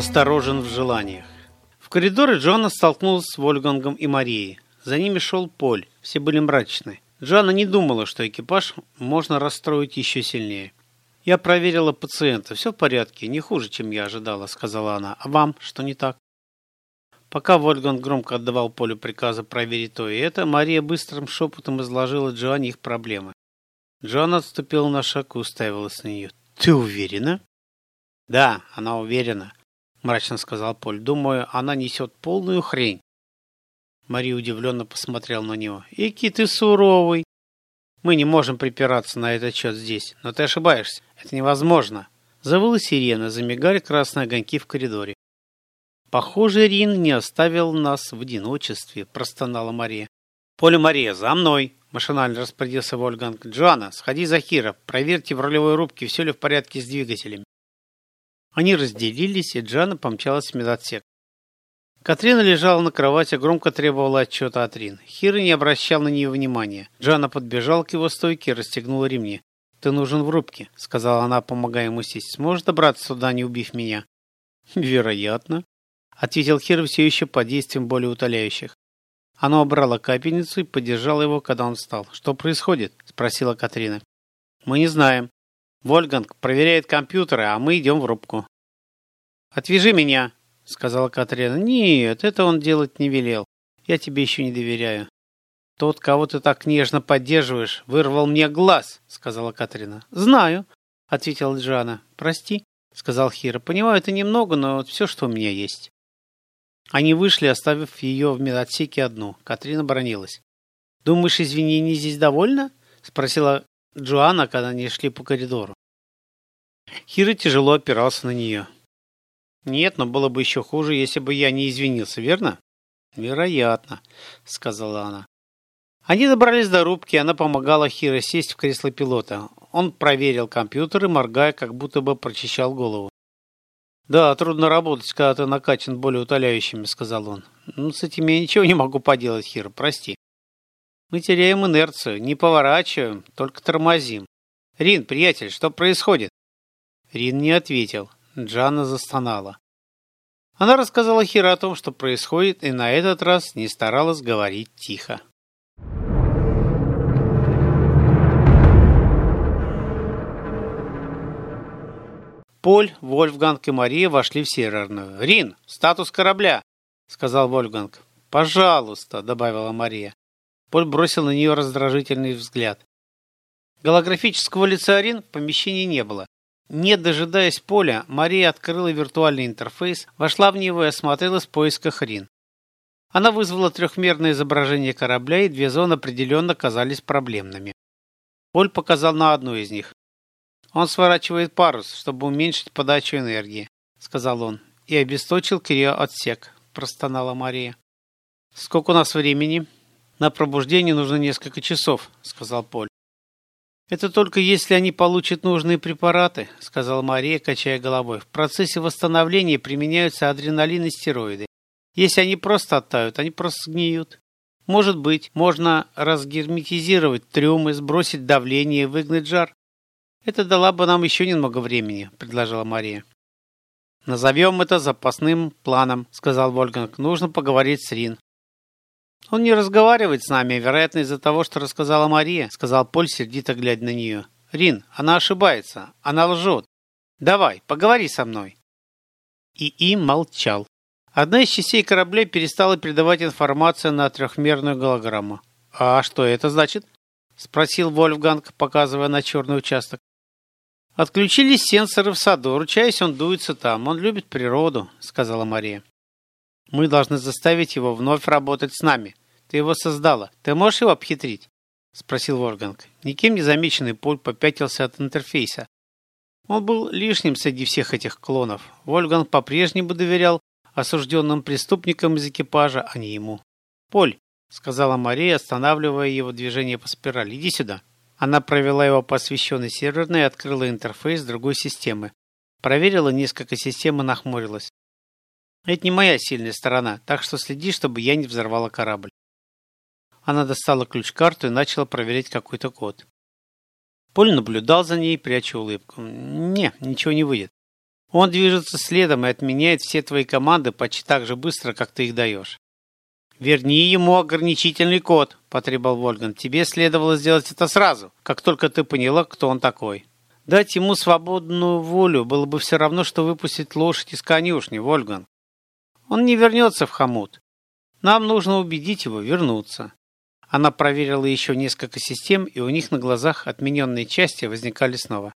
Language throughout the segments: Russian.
Осторожен в желаниях. В коридоре Джоанна столкнулась с Вольгангом и Марией. За ними шел Поль. Все были мрачны. Джоанна не думала, что экипаж можно расстроить еще сильнее. «Я проверила пациента. Все в порядке. Не хуже, чем я ожидала», — сказала она. «А вам что не так?» Пока Вольганг громко отдавал Полю приказы проверить то и это, Мария быстрым шепотом изложила Джоанне их проблемы. Джоанна отступила на шаг и уставилась на нее. «Ты уверена?» «Да, она уверена», — мрачно сказал Поль. «Думаю, она несет полную хрень». Мария удивленно посмотрела на него. «Ики ты суровый!» «Мы не можем припираться на этот счет здесь, но ты ошибаешься. Это невозможно». Завыла сирена, замигали красные огоньки в коридоре. «Похоже, Рин не оставил нас в одиночестве», – простонала Мария. «Поле Мария, за мной!» – машинально распорядился Вольганг. «Джоанна, сходи за Хира, проверьте в рулевой рубке, все ли в порядке с двигателями». Они разделились, и Джана помчалась в медотсек. Катрина лежала на кровати, громко требовала отчета от Рин. Хира не обращал на нее внимания. Джана подбежал к его стойке и расстегнула ремни. «Ты нужен в рубке», — сказала она, помогая ему сесть. «Сможешь добраться сюда, не убив меня?» «Вероятно», — ответил Хир все еще под действием более утоляющих. Она убрала капельницу и поддержала его, когда он встал. «Что происходит?» — спросила Катрина. «Мы не знаем. Вольганг проверяет компьютеры, а мы идем в рубку. «Отвяжи меня», — сказала Катрина. «Нет, это он делать не велел. Я тебе еще не доверяю». «Тот, кого ты так нежно поддерживаешь, вырвал мне глаз», — сказала Катрина. «Знаю», — ответила Джана. «Прости», — сказал Хира. «Понимаю, это немного, но вот все, что у меня есть». Они вышли, оставив ее в медотсеке одну. Катрина бронилась. «Думаешь, извинений здесь довольно?» — спросила Джоанна, когда они шли по коридору. Хира тяжело опирался на нее. «Нет, но было бы еще хуже, если бы я не извинился, верно?» «Вероятно», — сказала она. Они добрались до рубки, она помогала Хиро сесть в кресло пилота. Он проверил компьютер и, моргая, как будто бы прочищал голову. «Да, трудно работать, когда ты накачан более утоляющими», — сказал он. «Ну, с этим я ничего не могу поделать, Хиро, прости». Мы теряем инерцию, не поворачиваем, только тормозим. Рин, приятель, что происходит? Рин не ответил. Джанна застонала. Она рассказала Хира о том, что происходит, и на этот раз не старалась говорить тихо. Поль, Вольфганг и Мария вошли в Северную. «Рин, статус корабля!» — сказал Вольфганг. «Пожалуйста», — добавила Мария. Поль бросил на нее раздражительный взгляд. Голографического лица Арин в помещении не было. Не дожидаясь Поля, Мария открыла виртуальный интерфейс, вошла в него и осмотрелась в поисках Рин. Она вызвала трехмерное изображение корабля, и две зоны определенно казались проблемными. Поль показал на одну из них. «Он сворачивает парус, чтобы уменьшить подачу энергии», — сказал он, и обесточил криоотсек, — простонала Мария. «Сколько у нас времени?» На пробуждение нужно несколько часов, сказал Поль. Это только если они получат нужные препараты, сказала Мария, качая головой. В процессе восстановления применяются адреналин и стероиды. Если они просто оттают, они просто сгниют. Может быть, можно разгерметизировать трюмы, сбросить давление выгнать жар. Это дала бы нам еще немного времени, предложила Мария. Назовем это запасным планом, сказал Вольганг. Нужно поговорить с Рин. «Он не разговаривает с нами, вероятно, из-за того, что рассказала Мария», — сказал Поль, сердито глядя на нее. «Рин, она ошибается. Она лжет. Давай, поговори со мной». И им молчал. Одна из частей корабля перестала передавать информацию на трехмерную голограмму. «А что это значит?» — спросил Вольфганг, показывая на черный участок. «Отключились сенсоры в саду. Ручаясь, он дуется там. Он любит природу», — сказала Мария. «Мы должны заставить его вновь работать с нами», ты его создала. Ты можешь его обхитрить? Спросил Ворганг. Никем не замеченный Поль попятился от интерфейса. Он был лишним среди всех этих клонов. Вольганг по-прежнему доверял осужденным преступникам из экипажа, а не ему. «Поль», — сказала Мария, останавливая его движение по спирали, — «иди сюда». Она провела его по освещенной серверной и открыла интерфейс другой системы. Проверила несколько систем и нахмурилась. «Это не моя сильная сторона, так что следи, чтобы я не взорвала корабль». Она достала ключ-карту и начала проверять какой-то код. Поль наблюдал за ней, пряча улыбку. «Не, ничего не выйдет. Он движется следом и отменяет все твои команды почти так же быстро, как ты их даешь. «Верни ему ограничительный код», – потребовал Вольган. «Тебе следовало сделать это сразу, как только ты поняла, кто он такой». Дать ему свободную волю было бы все равно, что выпустить лошадь из конюшни, Вольган. Он не вернется в хомут. Нам нужно убедить его вернуться. Она проверила еще несколько систем, и у них на глазах отмененные части возникали снова.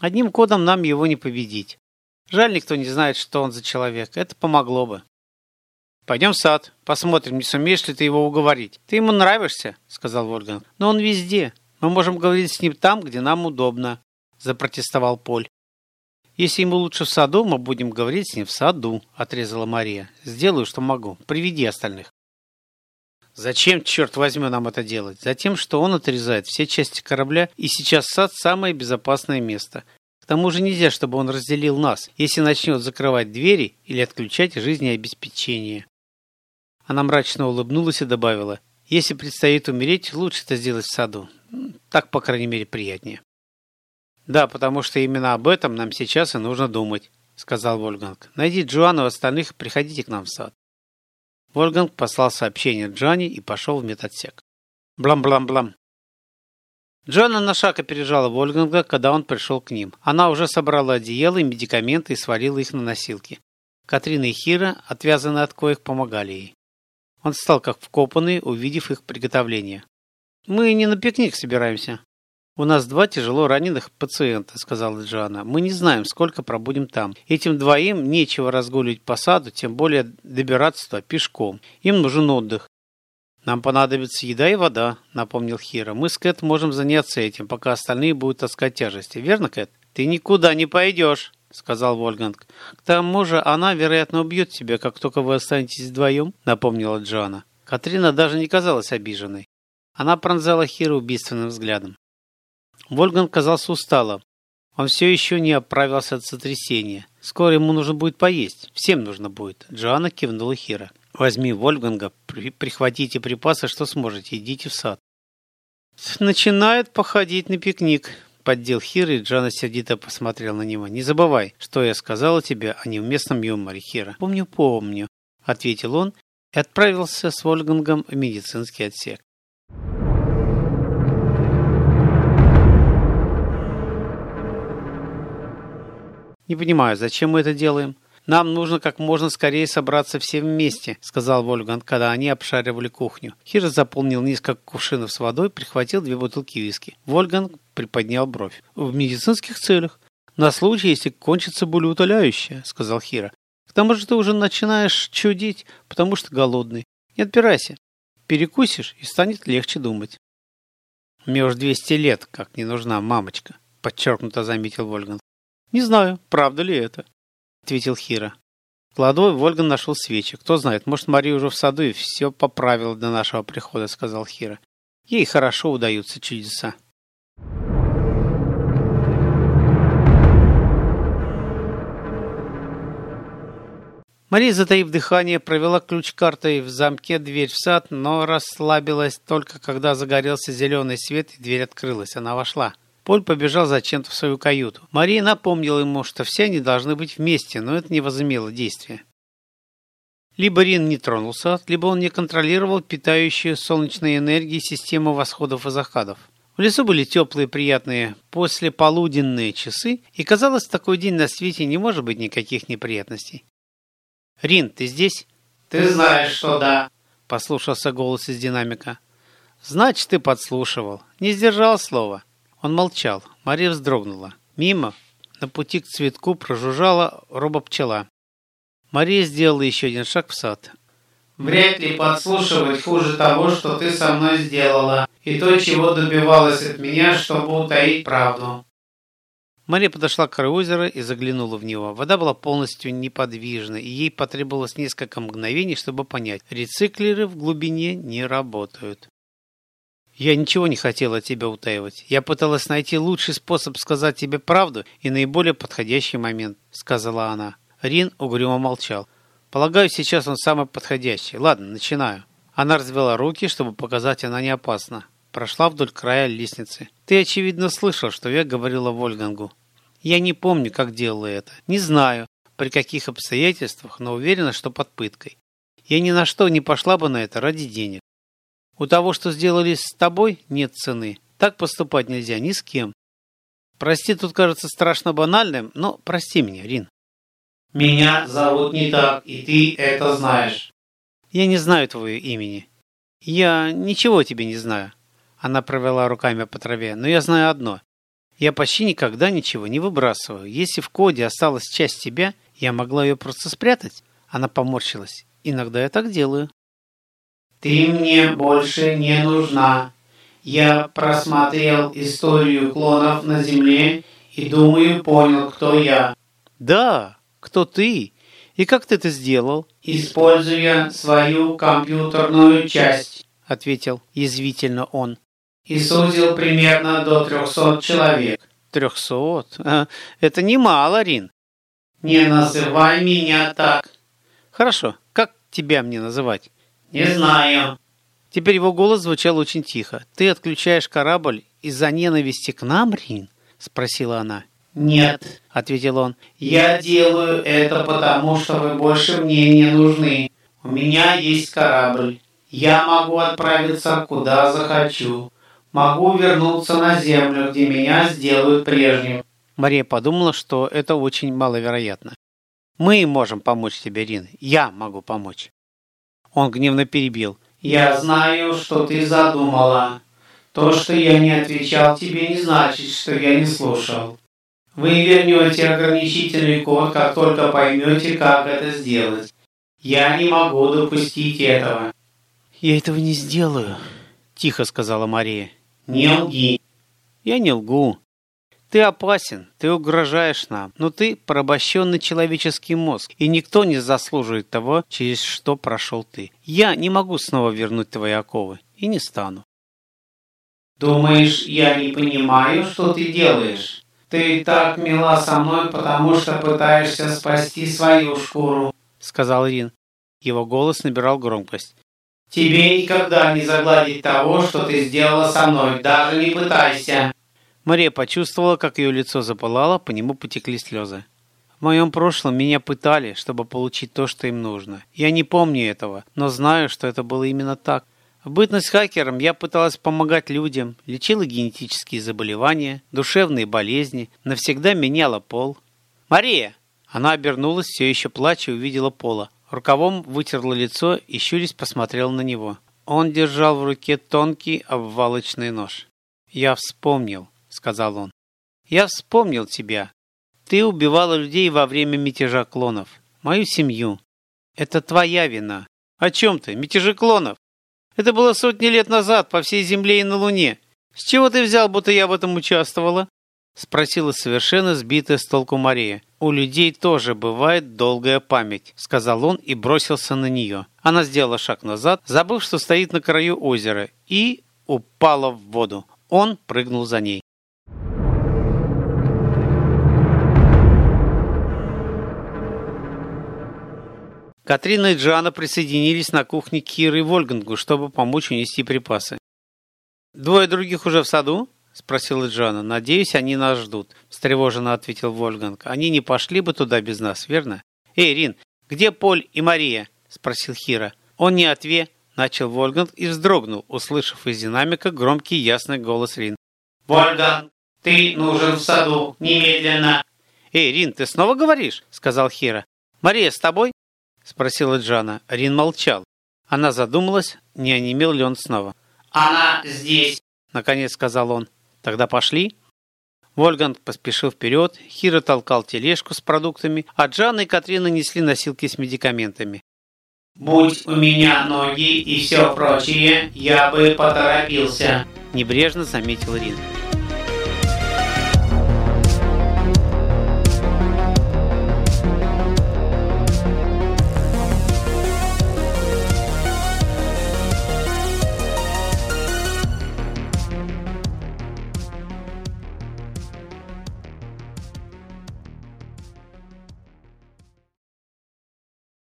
Одним кодом нам его не победить. Жаль, никто не знает, что он за человек. Это помогло бы. «Пойдем в сад, посмотрим, не сумеешь ли ты его уговорить. Ты ему нравишься», — сказал Вольган. «Но он везде. Мы можем говорить с ним там, где нам удобно запротестовал Поль. «Если ему лучше в саду, мы будем говорить с ним в саду», — отрезала Мария. «Сделаю, что могу. Приведи остальных». «Зачем, черт возьми, нам это делать? Затем, что он отрезает все части корабля, и сейчас сад – самое безопасное место. К тому же нельзя, чтобы он разделил нас, если начнет закрывать двери или отключать жизнеобеспечение». Она мрачно улыбнулась и добавила, «Если предстоит умереть, лучше это сделать в саду. Так, по крайней мере, приятнее». «Да, потому что именно об этом нам сейчас и нужно думать», — сказал Вольганг. «Найди Джоанну и остальных и приходите к нам в сад». Вольганг послал сообщение Джоанне и пошел в медотсек. Блам-блам-блам. Джоанна на шаг опережала Вольганга, когда он пришел к ним. Она уже собрала одеяло и медикаменты и свалила их на носилки. Катрина и Хира, отвязанные от коих, помогали ей. Он встал как вкопанный, увидев их приготовление. «Мы не на пикник собираемся», «У нас два тяжело раненых пациента», — сказала Джоанна. «Мы не знаем, сколько пробудем там. Этим двоим нечего разгуливать по саду, тем более добираться туда пешком. Им нужен отдых». «Нам понадобится еда и вода», — напомнил Хира. «Мы с Кэт можем заняться этим, пока остальные будут таскать тяжести. Верно, Кэт?» «Ты никуда не пойдешь», — сказал Вольганг. «К тому же она, вероятно, убьет тебя, как только вы останетесь вдвоем», — напомнила Джоанна. Катрина даже не казалась обиженной. Она пронзала Хира убийственным взглядом. Вольган казался усталым. Он все еще не оправился от сотрясения. Скоро ему нужно будет поесть. Всем нужно будет. Джоанна кивнула Хира. Возьми Вольганга, при прихватите припасы, что сможете, идите в сад. Начинает походить на пикник, поддел Хира, и Джана сердито посмотрел на него. «Не забывай, что я сказала тебе о неуместном юморе, Хира». «Помню, помню», — ответил он и отправился с Вольгангом в медицинский отсек. «Не понимаю, зачем мы это делаем?» «Нам нужно как можно скорее собраться все вместе», — сказал Вольган, когда они обшаривали кухню. Хир заполнил несколько кувшинов с водой, прихватил две бутылки виски. Вольган приподнял бровь. «В медицинских целях. На случай, если кончится болеутоляющее», — сказал Хира. «К тому же ты уже начинаешь чудить, потому что голодный. Не отпирайся. Перекусишь, и станет легче думать». «Мне уж двести лет, как не нужна мамочка», — подчеркнуто заметил Вольган. «Не знаю, правда ли это», — ответил Хира. Кладовой Вольган нашел свечи. «Кто знает, может, Мария уже в саду и все поправила до нашего прихода», — сказал Хира. «Ей хорошо удаются чудеса». Мария, затаив дыхание, провела ключ картой в замке дверь в сад, но расслабилась только когда загорелся зеленый свет и дверь открылась. Она вошла. Поль побежал зачем-то в свою каюту. Мария напомнила ему, что все они должны быть вместе, но это не возымело действия. Либо Рин не тронулся, либо он не контролировал питающую солнечной энергией систему восходов и заходов. В лесу были теплые, приятные послеполуденные часы, и казалось, такой день на свете не может быть никаких неприятностей. «Рин, ты здесь?» «Ты знаешь, что да», — послушался голос из динамика. «Значит, ты подслушивал. Не сдержал слова». Он молчал. Мария вздрогнула. Мимо, на пути к цветку, прожужжала робопчела. Мария сделала еще один шаг в сад. «Вряд ли подслушивать хуже того, что ты со мной сделала, и то, чего добивалась от меня, чтобы утаить правду». Мария подошла к краю озера и заглянула в него. Вода была полностью неподвижна, и ей потребовалось несколько мгновений, чтобы понять, рециклеры в глубине не работают. Я ничего не хотела тебя утаивать. Я пыталась найти лучший способ сказать тебе правду и наиболее подходящий момент, сказала она. Рин угрюмо молчал. Полагаю, сейчас он самый подходящий. Ладно, начинаю. Она развела руки, чтобы показать, она не опасна. Прошла вдоль края лестницы. Ты, очевидно, слышал, что я говорила Вольгангу. Я не помню, как делала это. Не знаю, при каких обстоятельствах, но уверена, что под пыткой. Я ни на что не пошла бы на это ради денег. У того, что сделали с тобой, нет цены. Так поступать нельзя ни с кем. Прости, тут кажется страшно банальным, но прости меня, Рин. Меня зовут не так, и ты это знаешь. Я не знаю твоего имени. Я ничего тебе не знаю. Она провела руками по траве. Но я знаю одно. Я почти никогда ничего не выбрасываю. Если в коде осталась часть тебя, я могла ее просто спрятать. Она поморщилась. Иногда я так делаю. Ты мне больше не нужна. Я просмотрел историю клонов на Земле и, думаю, понял, кто я. Да, кто ты? И как ты это сделал? Используя свою компьютерную часть, ответил язвительно он. И сузил примерно до трехсот человек. Трехсот? А, это немало, Рин. Не называй меня так. Хорошо, как тебя мне называть? Не знаю. Теперь его голос звучал очень тихо. «Ты отключаешь корабль из-за ненависти к нам, Рин?» – спросила она. «Нет», – ответил он. «Я делаю это потому, что вы больше мне не нужны. У меня есть корабль. Я могу отправиться куда захочу. Могу вернуться на Землю, где меня сделают прежним». Мария подумала, что это очень маловероятно. «Мы можем помочь тебе, Рин. Я могу помочь». Он гневно перебил. Я знаю, что ты задумала. То, что я не отвечал тебе, не значит, что я не слушал. Вы вернете ограничительный код, как только поймете, как это сделать. Я не могу допустить этого. Я этого не сделаю, тихо сказала Мария. Не лги. Я не лгу. Ты опасен, ты угрожаешь нам, но ты порабощенный человеческий мозг, и никто не заслуживает того, через что прошел ты. Я не могу снова вернуть твои оковы, и не стану. Думаешь, я не понимаю, что ты делаешь? Ты так мила со мной, потому что пытаешься спасти свою шкуру, сказал Рин. Его голос набирал громкость. Тебе никогда не загладить того, что ты сделала со мной, даже не пытайся. Мария почувствовала, как ее лицо запылало, по нему потекли слезы. В моем прошлом меня пытали, чтобы получить то, что им нужно. Я не помню этого, но знаю, что это было именно так. В бытность хакером я пыталась помогать людям, лечила генетические заболевания, душевные болезни, навсегда меняла пол. «Мария!» Она обернулась, все еще плача, увидела Пола. Рукавом вытерла лицо и, щурясь, посмотрела на него. Он держал в руке тонкий обвалочный нож. Я вспомнил сказал он. «Я вспомнил тебя. Ты убивала людей во время мятежа клонов. Мою семью. Это твоя вина. О чем ты? Мятежи клонов? Это было сотни лет назад по всей Земле и на Луне. С чего ты взял, будто я в этом участвовала?» Спросила совершенно сбитая с толку Мария. «У людей тоже бывает долгая память», — сказал он и бросился на нее. Она сделала шаг назад, забыв, что стоит на краю озера, и упала в воду. Он прыгнул за ней. Катрина и Джоанна присоединились на кухне к Кире и Вольгангу, чтобы помочь унести припасы. «Двое других уже в саду?» – спросила Джоанна. «Надеюсь, они нас ждут», – встревоженно ответил Вольганг. «Они не пошли бы туда без нас, верно?» «Эй, Рин, где Поль и Мария?» – спросил Хира. «Он не отве», – начал Вольганг и вздрогнул, услышав из динамика громкий ясный голос Рин. «Вольганг, ты нужен в саду, немедленно!» «Эй, Рин, ты снова говоришь?» – сказал Хира. «Мария с тобой?» Спросила Джана. Рин молчал. Она задумалась, не онемел ли он снова. «Она здесь!» — наконец сказал он. «Тогда пошли?» Вольганг поспешил вперед, Хиро толкал тележку с продуктами, а Джана и Катрина несли носилки с медикаментами. «Будь у меня ноги и все прочее, я бы поторопился», — небрежно заметил Рин.